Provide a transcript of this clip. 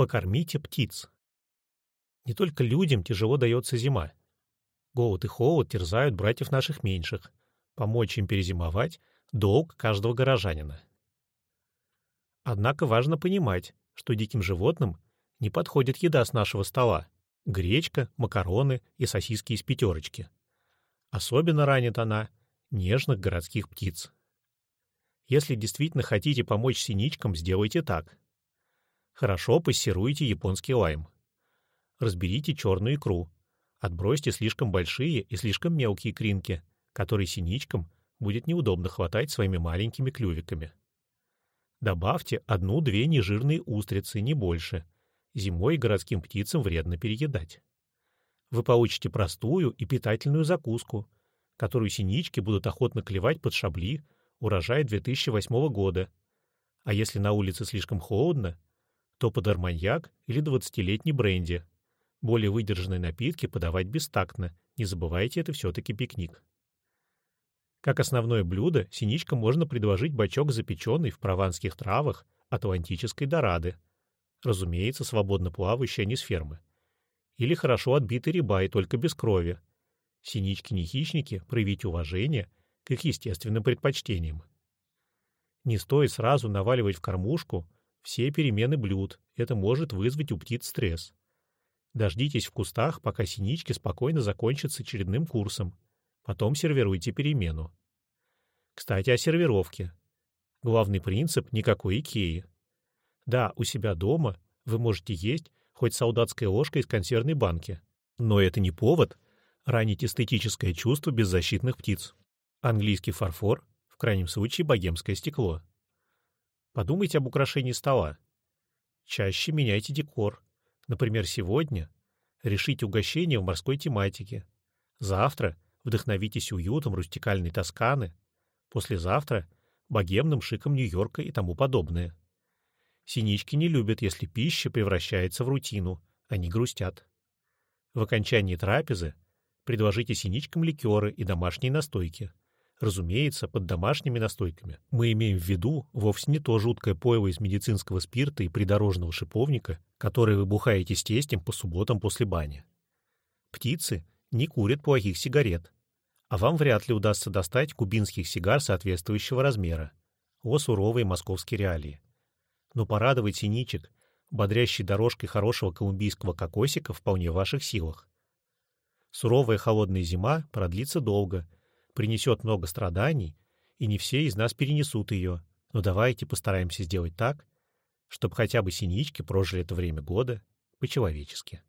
Покормите птиц. Не только людям тяжело дается зима. Голод и холод терзают братьев наших меньших. Помочь им перезимовать — долг каждого горожанина. Однако важно понимать, что диким животным не подходит еда с нашего стола — гречка, макароны и сосиски из пятерочки. Особенно ранит она нежных городских птиц. Если действительно хотите помочь синичкам, сделайте так. Хорошо пассируйте японский лайм. Разберите черную икру. Отбросьте слишком большие и слишком мелкие кринки, которые синичкам будет неудобно хватать своими маленькими клювиками. Добавьте одну-две нежирные устрицы, не больше. Зимой городским птицам вредно переедать. Вы получите простую и питательную закуску, которую синички будут охотно клевать под шабли, урожая 2008 года. А если на улице слишком холодно, то под арманьяк или 20-летний бренди. Более выдержанные напитки подавать бестактно, не забывайте, это все-таки пикник. Как основное блюдо синичкам можно предложить бачок запеченный в прованских травах атлантической дорады, разумеется, свободно плавающий, а не с фермы. Или хорошо отбитый рибай, только без крови. Синички не хищники, проявите уважение к их естественным предпочтениям. Не стоит сразу наваливать в кормушку все перемены блюд, это может вызвать у птиц стресс. Дождитесь в кустах, пока синички спокойно закончат с очередным курсом, Потом сервируйте перемену. Кстати, о сервировке. Главный принцип — никакой Икеи. Да, у себя дома вы можете есть хоть солдатской ложкой из консервной банки, но это не повод ранить эстетическое чувство беззащитных птиц. Английский фарфор, в крайнем случае богемское стекло. Подумайте об украшении стола. Чаще меняйте декор. Например, сегодня решите угощение в морской тематике. Завтра — Вдохновитесь уютом рустикальной Тосканы. Послезавтра — богемным шиком Нью-Йорка и тому подобное. Синички не любят, если пища превращается в рутину. Они грустят. В окончании трапезы предложите синичкам ликеры и домашние настойки. Разумеется, под домашними настойками мы имеем в виду вовсе не то жуткое пойло из медицинского спирта и придорожного шиповника, которое вы бухаете с тестем по субботам после бани. Птицы не курят плохих сигарет. А вам вряд ли удастся достать кубинских сигар соответствующего размера. О суровые московские реалии. Но порадовать синичек, бодрящей дорожкой хорошего колумбийского кокосика, вполне в ваших силах. Суровая холодная зима продлится долго, принесет много страданий, и не все из нас перенесут ее. Но давайте постараемся сделать так, чтобы хотя бы синички прожили это время года по-человечески.